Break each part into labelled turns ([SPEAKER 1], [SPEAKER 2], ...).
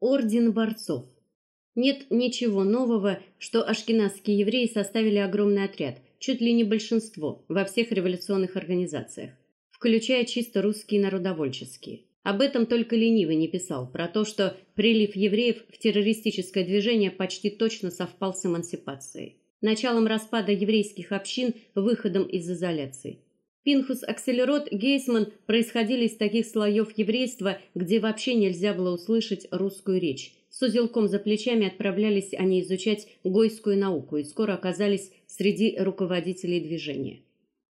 [SPEAKER 1] Орден борцов. Нет ничего нового, что ашкеназские евреи составили огромный отряд, чуть ли не большинство во всех революционных организациях, включая чисто русские народовольческие. Об этом только ленивый не писал, про то, что прилив евреев в террористическое движение почти точно совпал с эмансипацией, началом распада еврейских общин, выходом из изоляции. Пинхус Акселерот, Гейсман происходили из таких слоев еврейства, где вообще нельзя было услышать русскую речь. С узелком за плечами отправлялись они изучать гойскую науку и скоро оказались среди руководителей движения.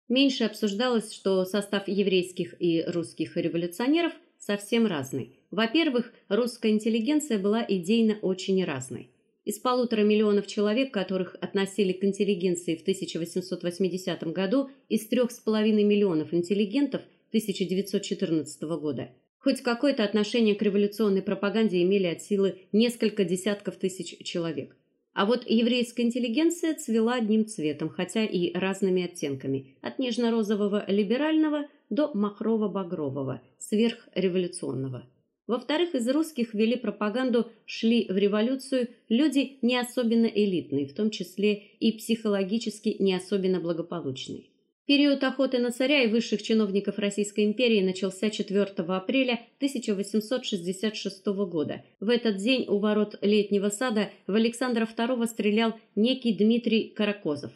[SPEAKER 1] Меньше обсуждалось, что состав еврейских и русских революционеров совсем разный. Во-первых, русская интеллигенция была идейно очень разной. Из полутора миллионов человек, которых относили к интеллигенции в 1880 году, из трех с половиной миллионов интеллигентов 1914 года, хоть какое-то отношение к революционной пропаганде имели от силы несколько десятков тысяч человек. А вот еврейская интеллигенция цвела одним цветом, хотя и разными оттенками, от нежно-розового либерального до махрово-багрового, сверхреволюционного. Во-вторых, из русских вели пропаганду, шли в революцию люди не особенно элитные, в том числе и психологически не особенно благополучные. Период охоты на царя и высших чиновников Российской империи начался 4 апреля 1866 года. В этот день у ворот Летнего сада в Александра II стрелял некий Дмитрий Каракозов.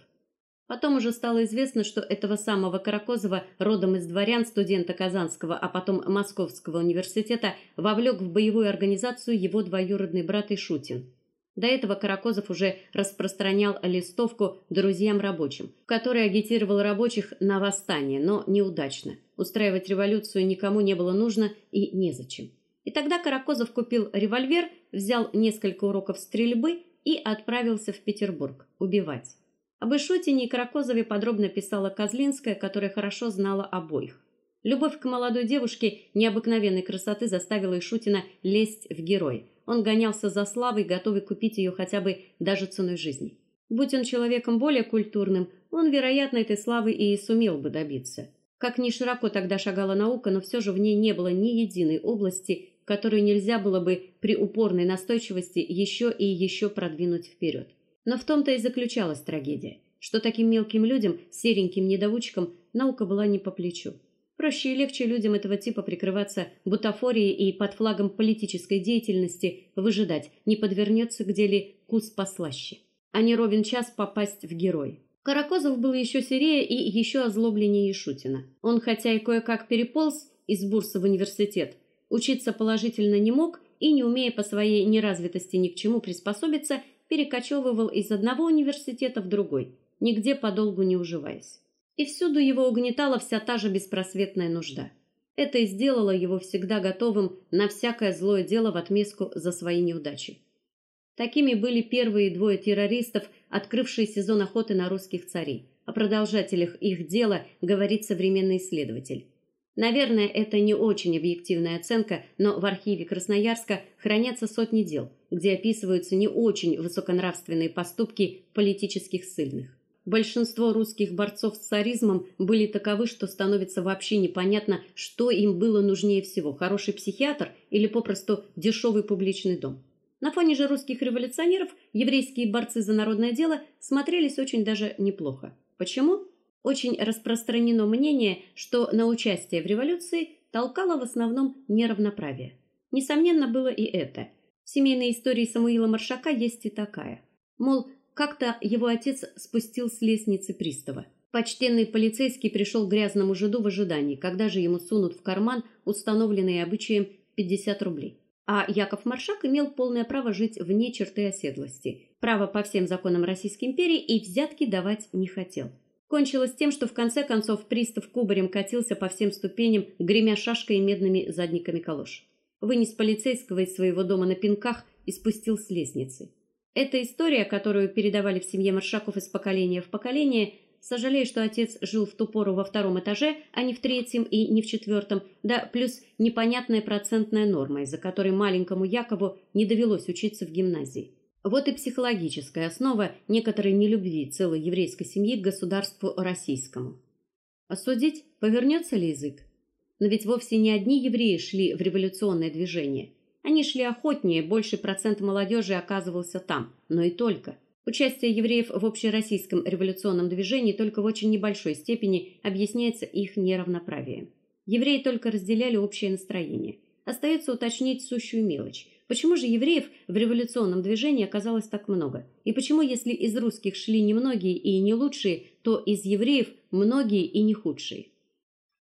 [SPEAKER 1] Потом уже стало известно, что этого самого Каракозова, родом из дворян, студента Казанского, а потом Московского университета, вовлек в боевую организацию его двоюродный брат Ишутин. До этого Каракозов уже распространял листовку друзьям рабочим, в которой агитировал рабочих на восстание, но неудачно. Устраивать революцию никому не было нужно и незачем. И тогда Каракозов купил револьвер, взял несколько уроков стрельбы и отправился в Петербург убивать. Об Ишутине и Каракозове подробно писала Козлинская, которая хорошо знала обоих. Любовь к молодой девушке необыкновенной красоты заставила Ишутина лезть в герой. Он гонялся за славой, готовый купить ее хотя бы даже ценой жизни. Будь он человеком более культурным, он, вероятно, этой славы и сумел бы добиться. Как ни широко тогда шагала наука, но все же в ней не было ни единой области, которую нельзя было бы при упорной настойчивости еще и еще продвинуть вперед. Но в том-то и заключалась трагедия, что таким мелким людям, сереньким недоучкам, наука была не по плечу. Проще и легче людям этого типа прикрываться бутафорией и под флагом политической деятельности выжидать, не подвернется где ли кус послаще, а не ровен час попасть в герой. Каракозов был еще серее и еще озлобленнее Ишутина. Он хотя и кое-как переполз из бурсы в университет, учиться положительно не мог и не умея по своей неразвитости ни к чему приспособиться, перекочевывал из одного университета в другой, нигде подолгу не уживаясь. И всюду его угнетала вся та же беспросветная нужда. Это и сделало его всегда готовым на всякое злое дело в отместку за свои неудачи. Такими были первые двое террористов, открывшие сезон охоты на русских царей. О продолжателях их дела говорит современный исследователь. Наверное, это не очень объективная оценка, но в архиве Красноярска хранятся сотни дел, где описываются не очень высоконравственные поступки политических ссыльных. Большинство русских борцов с царизмом были таковы, что становится вообще непонятно, что им было нужнее всего: хороший психиатр или попросту дешевый публичный дом. На фоне же русских революционеров еврейские борцы за народное дело смотрелись очень даже неплохо. Почему? Очень распространено мнение, что на участие в революции толкало в основном неравноправие. Несомненно, было и это. В семейной истории Самуила Маршака есть и такая. Мол, как-то его отец спустил с лестницы пристава. Почтенный полицейский пришел к грязному жиду в ожидании, когда же ему сунут в карман установленные обычаем 50 рублей. А Яков Маршак имел полное право жить вне черты оседлости, право по всем законам Российской империи и взятки давать не хотел. Кончилось тем, что в конце концов пристав кубарем катился по всем ступеням, гремя шашкой и медными задниками калош. Вынес полицейского из своего дома на пинках и спустил с лестницы. Эта история, которую передавали в семье Маршаков из поколения в поколение, сожалею, что отец жил в ту пору во втором этаже, а не в третьем и не в четвертом, да плюс непонятная процентная норма, из-за которой маленькому Якову не довелось учиться в гимназии. Вот и психологическая основа некоторой нелюбви целой еврейской семьи к государству российскому. Осудить, повернется ли язык? Но ведь вовсе не одни евреи шли в революционное движение. Они шли охотнее, больший процент молодежи оказывался там, но и только. Участие евреев в общероссийском революционном движении только в очень небольшой степени объясняется их неравноправием. Евреи только разделяли общее настроение. Остается уточнить сущую мелочь. Почему же евреев в революционном движении оказалось так много? И почему, если из русских шли немногие и не лучшие, то из евреев многие и не худшие?